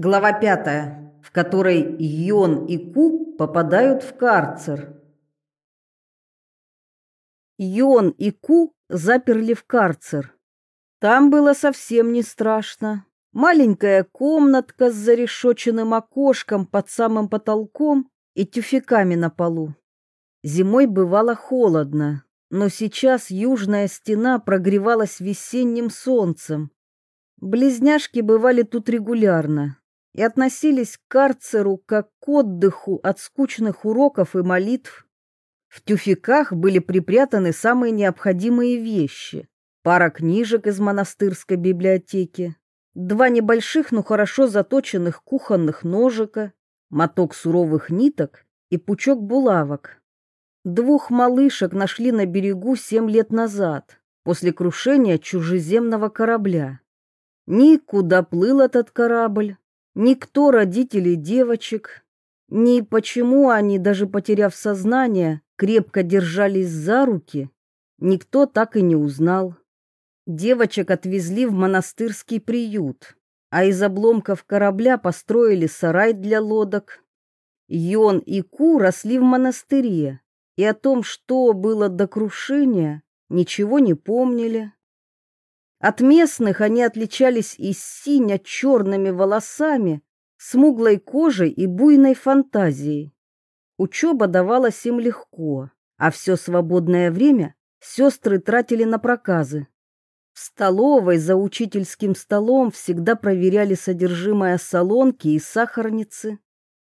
Глава пятая, в которой Йон и Ку попадают в карцер. Йон и Ку заперли в карцер. Там было совсем не страшно. Маленькая комнатка с зарешоченным окошком под самым потолком и тюфяками на полу. Зимой бывало холодно, но сейчас южная стена прогревалась весенним солнцем. Близняшки бывали тут регулярно, и относились к карцеру как к отдыху от скучных уроков и молитв. В тюфяках были припрятаны самые необходимые вещи. Пара книжек из монастырской библиотеки, два небольших, но хорошо заточенных кухонных ножика, моток суровых ниток и пучок булавок. Двух малышек нашли на берегу семь лет назад, после крушения чужеземного корабля. Никуда плыл этот корабль, Никто родителей девочек, ни почему они, даже потеряв сознание, крепко держались за руки, никто так и не узнал. Девочек отвезли в монастырский приют, а из обломков корабля построили сарай для лодок. Йон и Ку росли в монастыре, и о том, что было до крушения, ничего не помнили. От местных они отличались и сине-черными волосами, смуглой кожей и буйной фантазией. Учеба давалась им легко, а все свободное время сестры тратили на проказы. В столовой за учительским столом всегда проверяли содержимое солонки и сахарницы.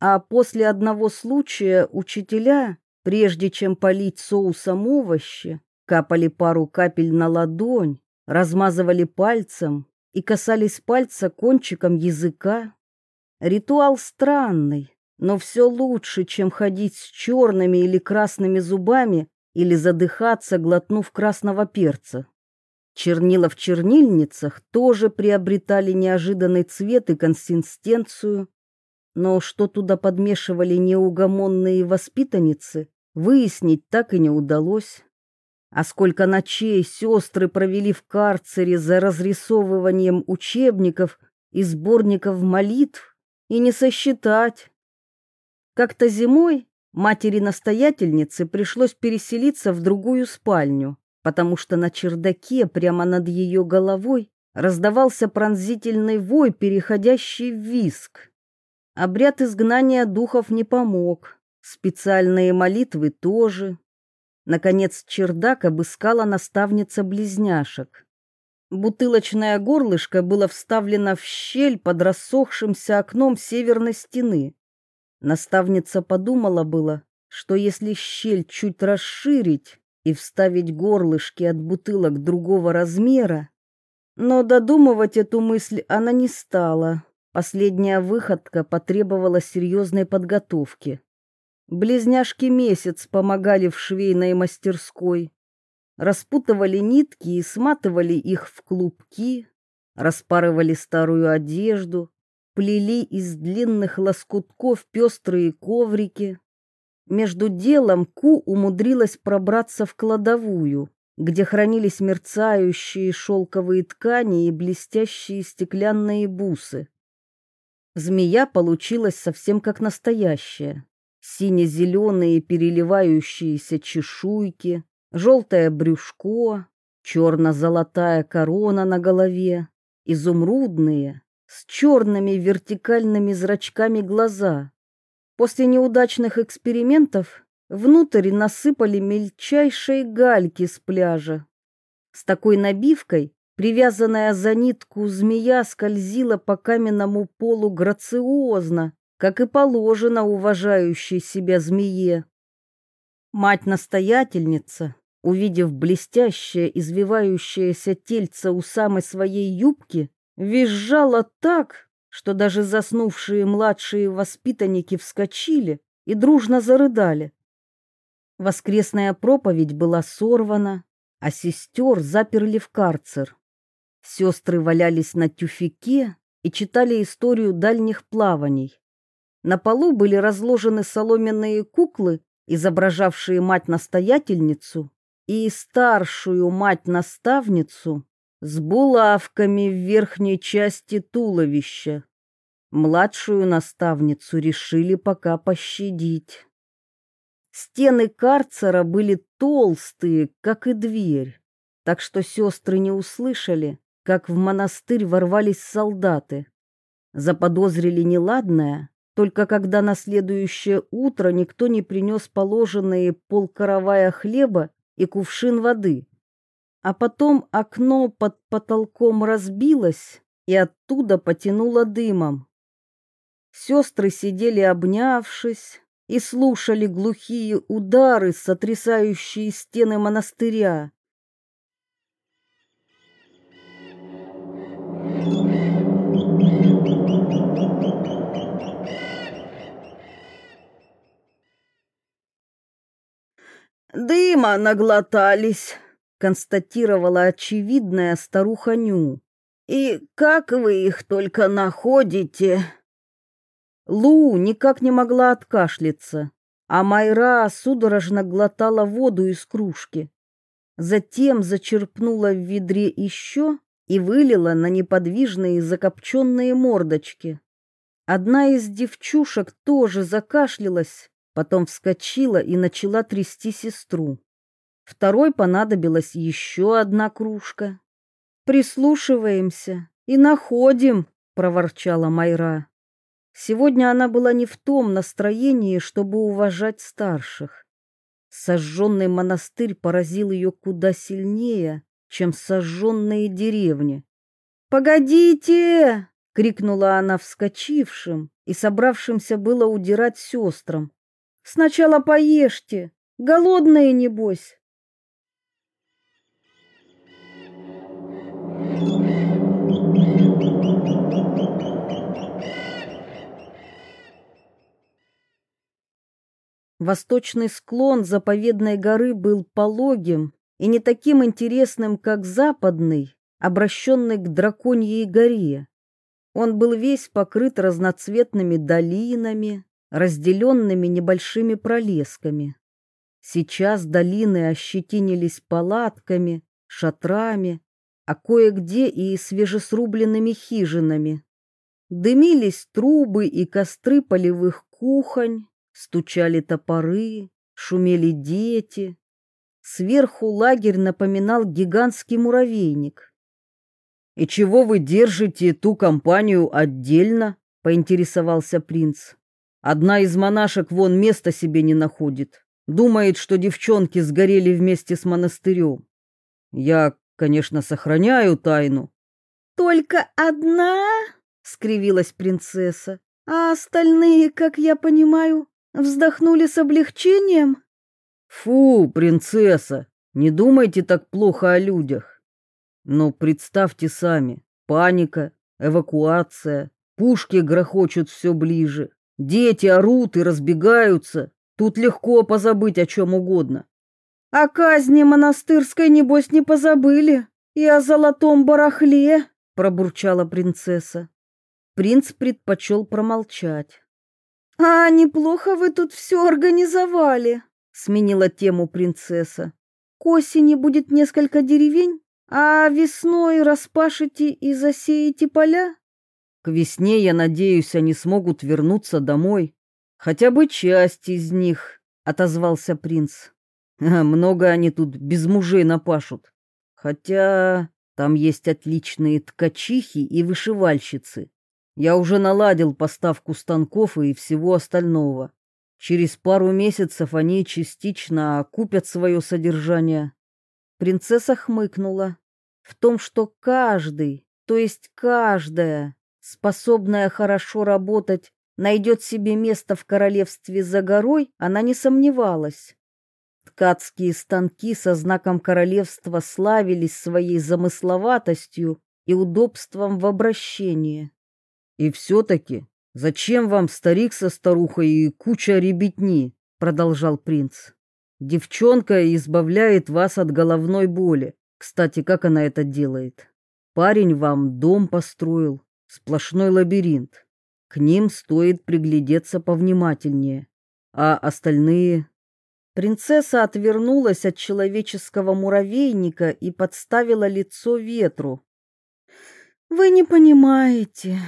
А после одного случая учителя, прежде чем полить соусом овощи, капали пару капель на ладонь размазывали пальцем и касались пальца кончиком языка. Ритуал странный, но все лучше, чем ходить с черными или красными зубами или задыхаться, глотнув красного перца. Чернила в чернильницах тоже приобретали неожиданный цвет и консистенцию, но что туда подмешивали неугомонные воспитанницы, выяснить так и не удалось. А сколько ночей сестры провели в карцере за разрисовыванием учебников и сборников молитв, и не сосчитать. Как-то зимой матери-настоятельнице пришлось переселиться в другую спальню, потому что на чердаке прямо над ее головой раздавался пронзительный вой, переходящий в виск. Обряд изгнания духов не помог, специальные молитвы тоже. Наконец чердак обыскала наставница близняшек. Бутылочное горлышко было вставлено в щель под рассохшимся окном северной стены. Наставница подумала было, что если щель чуть расширить и вставить горлышки от бутылок другого размера, но додумывать эту мысль она не стала. Последняя выходка потребовала серьезной подготовки. Близняшки месяц помогали в швейной мастерской. Распутывали нитки и сматывали их в клубки, распарывали старую одежду, плели из длинных лоскутков пестрые коврики. Между делом Ку умудрилась пробраться в кладовую, где хранились мерцающие шелковые ткани и блестящие стеклянные бусы. Змея получилась совсем как настоящая сине-зеленые переливающиеся чешуйки, желтое брюшко, черно-золотая корона на голове, изумрудные, с черными вертикальными зрачками глаза. После неудачных экспериментов внутрь насыпали мельчайшие гальки с пляжа. С такой набивкой привязанная за нитку змея скользила по каменному полу грациозно, как и положено уважающей себя змее. Мать-настоятельница, увидев блестящее извивающееся тельце у самой своей юбки, визжала так, что даже заснувшие младшие воспитанники вскочили и дружно зарыдали. Воскресная проповедь была сорвана, а сестер заперли в карцер. Сестры валялись на тюфике и читали историю дальних плаваний. На полу были разложены соломенные куклы, изображавшие мать-настоятельницу и старшую мать-наставницу с булавками в верхней части туловища. Младшую наставницу решили пока пощадить. Стены карцера были толстые, как и дверь, так что сестры не услышали, как в монастырь ворвались солдаты. Заподозрили неладное, только когда на следующее утро никто не принес положенные полкоровая хлеба и кувшин воды. А потом окно под потолком разбилось, и оттуда потянуло дымом. Сестры сидели обнявшись и слушали глухие удары, сотрясающие стены монастыря. «Дыма наглотались», — констатировала очевидная старуха Ню. «И как вы их только находите?» Лу никак не могла откашляться, а Майра судорожно глотала воду из кружки. Затем зачерпнула в ведре еще и вылила на неподвижные закопченные мордочки. Одна из девчушек тоже закашлялась, потом вскочила и начала трясти сестру. Второй понадобилась еще одна кружка. «Прислушиваемся и находим», — проворчала Майра. Сегодня она была не в том настроении, чтобы уважать старших. Сожженный монастырь поразил ее куда сильнее, чем сожженные деревни. «Погодите!» — крикнула она вскочившим и собравшимся было удирать сестрам. «Сначала поешьте, голодные небось!» Восточный склон заповедной горы был пологим и не таким интересным, как западный, обращенный к драконьей горе. Он был весь покрыт разноцветными долинами, разделенными небольшими пролесками. Сейчас долины ощетинились палатками, шатрами, а кое-где и свежесрубленными хижинами. Дымились трубы и костры полевых кухонь, Стучали топоры, шумели дети. Сверху лагерь напоминал гигантский муравейник. «И чего вы держите ту компанию отдельно?» — поинтересовался принц. «Одна из монашек вон места себе не находит. Думает, что девчонки сгорели вместе с монастырем. Я, конечно, сохраняю тайну». «Только одна?» — скривилась принцесса. «А остальные, как я понимаю, Вздохнули с облегчением? Фу, принцесса, не думайте так плохо о людях. Но представьте сами, паника, эвакуация, пушки грохочут все ближе, дети орут и разбегаются. Тут легко позабыть о чем угодно. О казни монастырской, небось, не позабыли. И о золотом барахле, пробурчала принцесса. Принц предпочел промолчать. «А неплохо вы тут все организовали», — сменила тему принцесса. «К осени будет несколько деревень, а весной распашете и засеете поля?» «К весне, я надеюсь, они смогут вернуться домой. Хотя бы часть из них», — отозвался принц. «Много они тут без мужей напашут. Хотя там есть отличные ткачихи и вышивальщицы. Я уже наладил поставку станков и всего остального. Через пару месяцев они частично окупят свое содержание. Принцесса хмыкнула. В том, что каждый, то есть каждая, способная хорошо работать, найдет себе место в королевстве за горой, она не сомневалась. Ткацкие станки со знаком королевства славились своей замысловатостью и удобством в обращении. И все-таки, зачем вам старик со старухой и куча ребятни? Продолжал принц. Девчонка избавляет вас от головной боли. Кстати, как она это делает? Парень вам дом построил, сплошной лабиринт. К ним стоит приглядеться повнимательнее. А остальные... Принцесса отвернулась от человеческого муравейника и подставила лицо ветру. «Вы не понимаете»,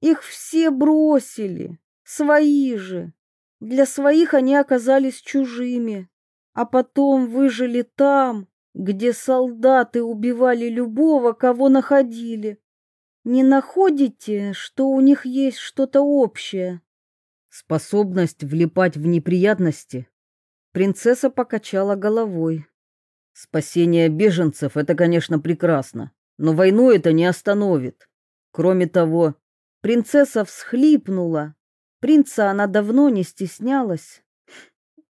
Их все бросили, свои же. Для своих они оказались чужими, а потом выжили там, где солдаты убивали любого, кого находили. Не находите, что у них есть что-то общее? Способность влипать в неприятности. Принцесса покачала головой. Спасение беженцев — это, конечно, прекрасно, но войну это не остановит. Кроме того, принцесса всхлипнула. Принца она давно не стеснялась.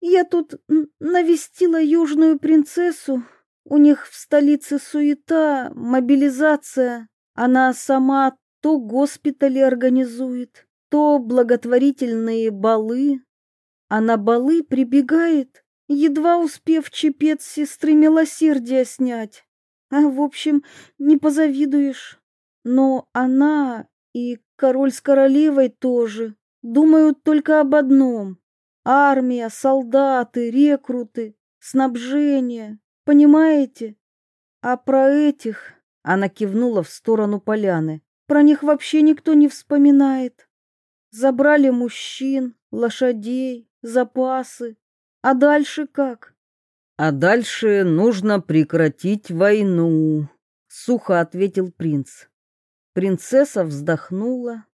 Я тут навестила южную принцессу. У них в столице суета, мобилизация. Она сама то госпитали организует, то благотворительные балы. А на балы прибегает, едва успев чепец сестры милосердия снять. А, в общем, не позавидуешь. Но она и король с королевой тоже думают только об одном. Армия, солдаты, рекруты, снабжение. Понимаете? А про этих она кивнула в сторону поляны. Про них вообще никто не вспоминает. Забрали мужчин, лошадей, запасы. А дальше как? А дальше нужно прекратить войну, сухо ответил принц. Принцесса вздохнула.